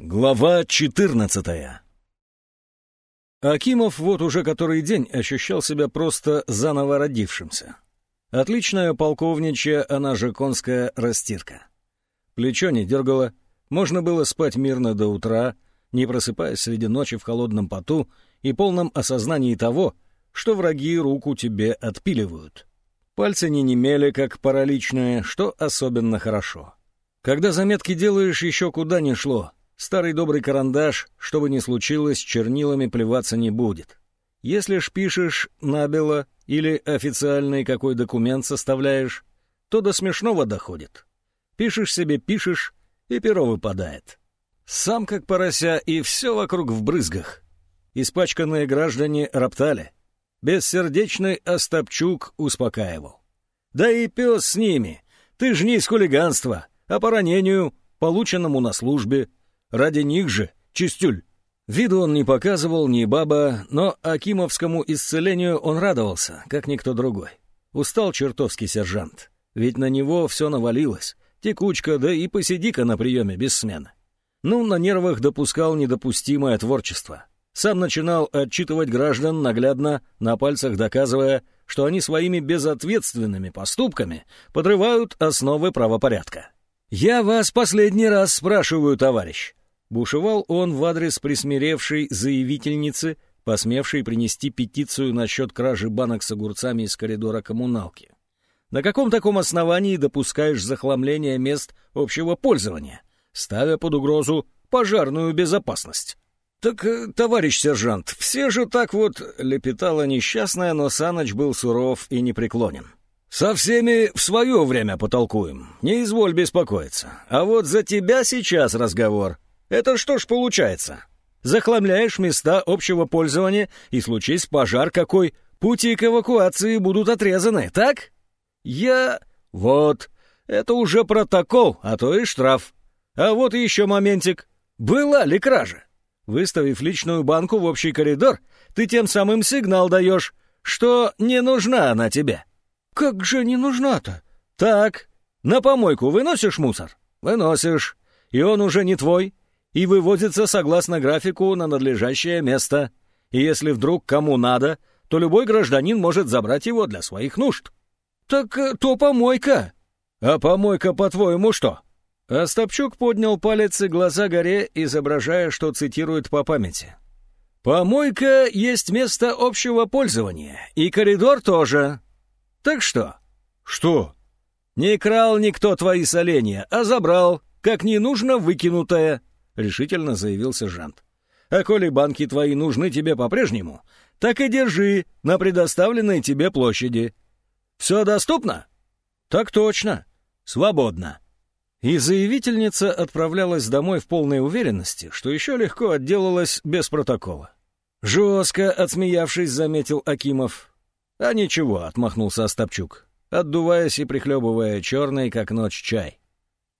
Глава 14 Акимов вот уже который день ощущал себя просто заново родившимся. Отличная полковничья, она же конская растирка. Плечо не дергало, можно было спать мирно до утра, не просыпаясь среди ночи в холодном поту и полном осознании того, что враги руку тебе отпиливают. Пальцы не немели, как параличные, что особенно хорошо. Когда заметки делаешь, еще куда ни шло — Старый добрый карандаш, что бы ни случилось, чернилами плеваться не будет. Если ж пишешь набело или официальный какой документ составляешь, то до смешного доходит. Пишешь себе, пишешь, и перо выпадает. Сам как порося, и все вокруг в брызгах. Испачканные граждане роптали. Бессердечный Остапчук успокаивал. «Да и пес с ними. Ты ж не из хулиганства, а по ранению, полученному на службе, Ради них же, чистюль. Виду он не показывал, ни баба, но Акимовскому исцелению он радовался, как никто другой. Устал чертовский сержант, ведь на него все навалилось. Текучка, да и посиди-ка на приеме без смены. Ну, на нервах допускал недопустимое творчество. Сам начинал отчитывать граждан наглядно, на пальцах доказывая, что они своими безответственными поступками подрывают основы правопорядка. «Я вас последний раз спрашиваю, товарищ, Бушевал он в адрес присмиревшей заявительницы, посмевшей принести петицию насчет кражи банок с огурцами из коридора коммуналки. На каком таком основании допускаешь захламление мест общего пользования, ставя под угрозу пожарную безопасность? «Так, э, товарищ сержант, все же так вот...» — лепетала несчастная, но Саныч был суров и непреклонен. «Со всеми в свое время потолкуем, не изволь беспокоиться. А вот за тебя сейчас разговор. Это что ж получается? Захламляешь места общего пользования, и случись пожар какой, пути к эвакуации будут отрезаны, так? Я... Вот. Это уже протокол, а то и штраф. А вот еще моментик. Была ли кража? Выставив личную банку в общий коридор, ты тем самым сигнал даешь, что не нужна она тебе. Как же не нужна-то? Так, на помойку выносишь мусор? Выносишь. И он уже не твой, и выводится согласно графику на надлежащее место. И если вдруг кому надо, то любой гражданин может забрать его для своих нужд. Так э, то помойка. А помойка, по-твоему, что? Остапчук поднял палец и глаза горе, изображая, что цитирует по памяти. «Помойка есть место общего пользования, и коридор тоже. Так что?» «Что?» «Не крал никто твои соленья, а забрал, как ненужно выкинутое. — решительно заявил сержант. «А коли банки твои нужны тебе по-прежнему, так и держи на предоставленной тебе площади. Все доступно?» «Так точно. Свободно». И заявительница отправлялась домой в полной уверенности, что еще легко отделалась без протокола. «Жестко», — отсмеявшись, заметил Акимов. «А ничего», — отмахнулся Остапчук, отдуваясь и прихлебывая черный, как ночь, чай.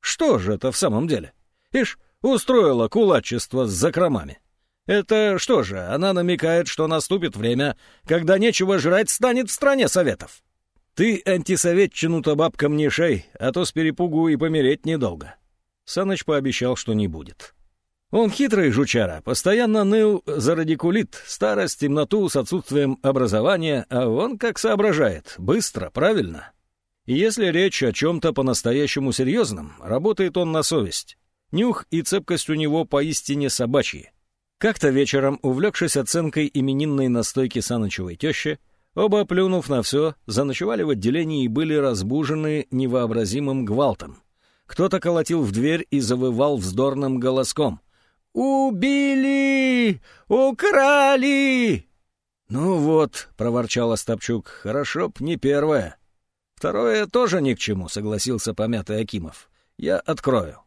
«Что же это в самом деле? Ишь, устроила кулачество с закромами. Это что же, она намекает, что наступит время, когда нечего жрать станет в стране советов. Ты антисоветчину-то бабкам не шей, а то с перепугу и помереть недолго. Саныч пообещал, что не будет. Он хитрый жучара, постоянно ныл за радикулит, старость, темноту с отсутствием образования, а он как соображает, быстро, правильно. И если речь о чем-то по-настоящему серьезном, работает он на совесть. Нюх и цепкость у него поистине собачьи. Как-то вечером, увлекшись оценкой именинной настойки Санычевой тещи, оба, плюнув на все, заночевали в отделении и были разбужены невообразимым гвалтом. Кто-то колотил в дверь и завывал вздорным голоском. «Убили! Украли!» «Ну вот», — проворчал Остапчук, — «хорошо б не первое». «Второе тоже ни к чему», — согласился помятый Акимов. «Я открою».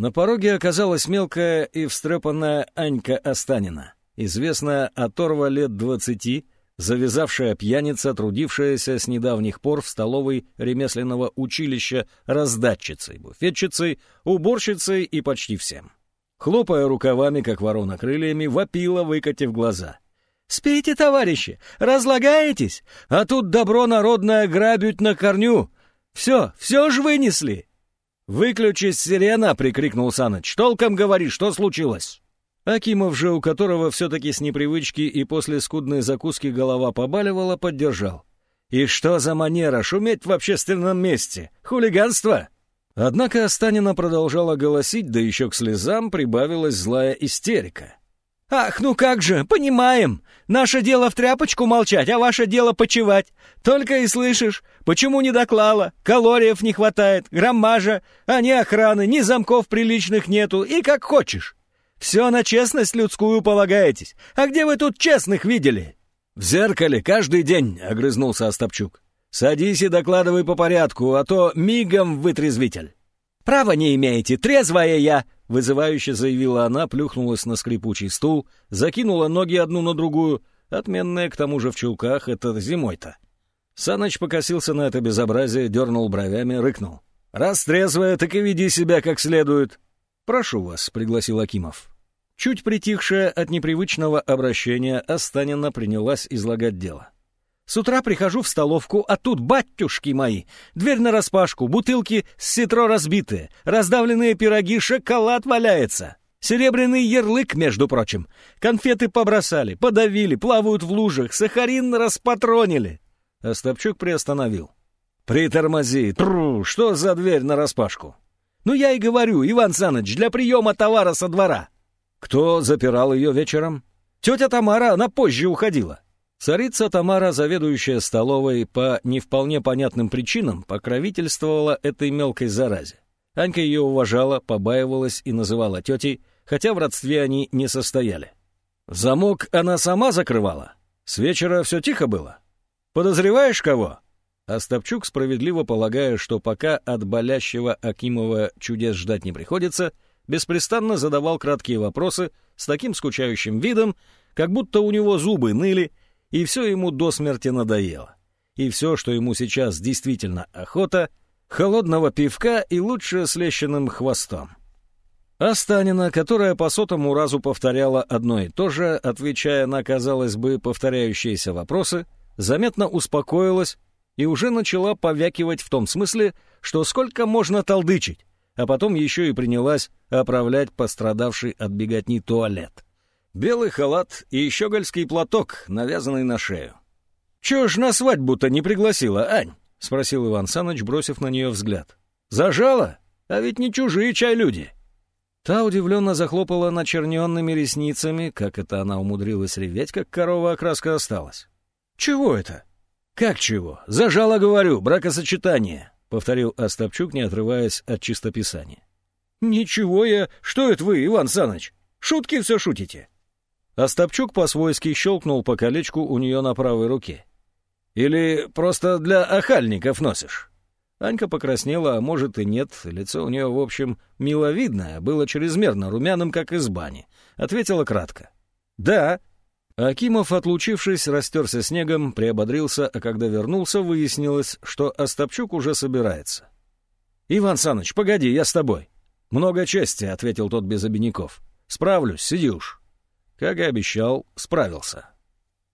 На пороге оказалась мелкая и встрепанная Анька Останина, известная оторва лет двадцати, завязавшая пьяница, трудившаяся с недавних пор в столовой ремесленного училища раздатчицей, буфетчицей, уборщицей и почти всем. Хлопая рукавами, как ворона крыльями, вопила, выкатив глаза. «Спите, товарищи! Разлагаетесь! А тут добро народное грабють на корню! Все, все ж вынесли!» «Выключись, сирена!» — прикрикнул Саныч. «Толком говори, что случилось?» Акимов же, у которого все-таки с непривычки и после скудной закуски голова побаливала, поддержал. «И что за манера шуметь в общественном месте? Хулиганство?» Однако Останина продолжала голосить, да еще к слезам прибавилась злая истерика. «Ах, ну как же, понимаем! Наше дело в тряпочку молчать, а ваше дело почевать. Только и слышишь, почему не доклала, калориев не хватает, граммажа, а ни охраны, ни замков приличных нету, и как хочешь. Все на честность людскую полагаетесь. А где вы тут честных видели?» «В зеркале каждый день», — огрызнулся Остапчук. «Садись и докладывай по порядку, а то мигом вытрезвитель». «Права не имеете, трезвая я!» — вызывающе заявила она, плюхнулась на скрипучий стул, закинула ноги одну на другую. Отменная, к тому же, в чулках, это зимой-то. Саныч покосился на это безобразие, дернул бровями, рыкнул. «Раз трезвая, так и веди себя как следует». «Прошу вас», — пригласил Акимов. Чуть притихшая от непривычного обращения, Останина принялась излагать дело. С утра прихожу в столовку, а тут, батюшки мои, дверь нараспашку, бутылки с ситро разбитые, раздавленные пироги, шоколад валяется. Серебряный ярлык, между прочим. Конфеты побросали, подавили, плавают в лужах, сахарин распатронили. Остапчук приостановил. «Притормози! Тру! Что за дверь нараспашку?» «Ну я и говорю, Иван Саныч, для приема товара со двора». «Кто запирал ее вечером?» «Тетя Тамара, она позже уходила». Царица Тамара, заведующая столовой, по не вполне понятным причинам покровительствовала этой мелкой заразе. Анька ее уважала, побаивалась и называла тетей, хотя в родстве они не состояли. Замок она сама закрывала. С вечера все тихо было. Подозреваешь кого? Остапчук, справедливо полагая, что пока от болящего Акимова чудес ждать не приходится, беспрестанно задавал краткие вопросы с таким скучающим видом, как будто у него зубы ныли, и все ему до смерти надоело. И все, что ему сейчас действительно охота, холодного пивка и лучше с лещенным хвостом. Астанина, которая по сотому разу повторяла одно и то же, отвечая на, казалось бы, повторяющиеся вопросы, заметно успокоилась и уже начала повякивать в том смысле, что сколько можно толдычить, а потом еще и принялась оправлять пострадавший от беготни туалет. Белый халат и щегольский платок, навязанный на шею. «Чего ж на свадьбу-то не пригласила, Ань?» — спросил Иван Саныч, бросив на нее взгляд. «Зажала? А ведь не чужие чай люди». Та удивленно захлопала начерненными ресницами, как это она умудрилась реветь, как корова окраска осталась. «Чего это?» «Как чего? Зажала, говорю, бракосочетание», — повторил Остапчук, не отрываясь от чистописания. «Ничего я... Что это вы, Иван Саныч? Шутки все шутите?» Остапчук по-свойски щелкнул по колечку у нее на правой руке. «Или просто для охальников носишь?» Анька покраснела, а может и нет, лицо у нее, в общем, миловидное, было чрезмерно румяным, как из бани. Ответила кратко. «Да». Акимов, отлучившись, растерся снегом, приободрился, а когда вернулся, выяснилось, что Остапчук уже собирается. «Иван Саныч, погоди, я с тобой». «Много чести», — ответил тот без обиняков. «Справлюсь, сиди уж». Как и обещал, справился.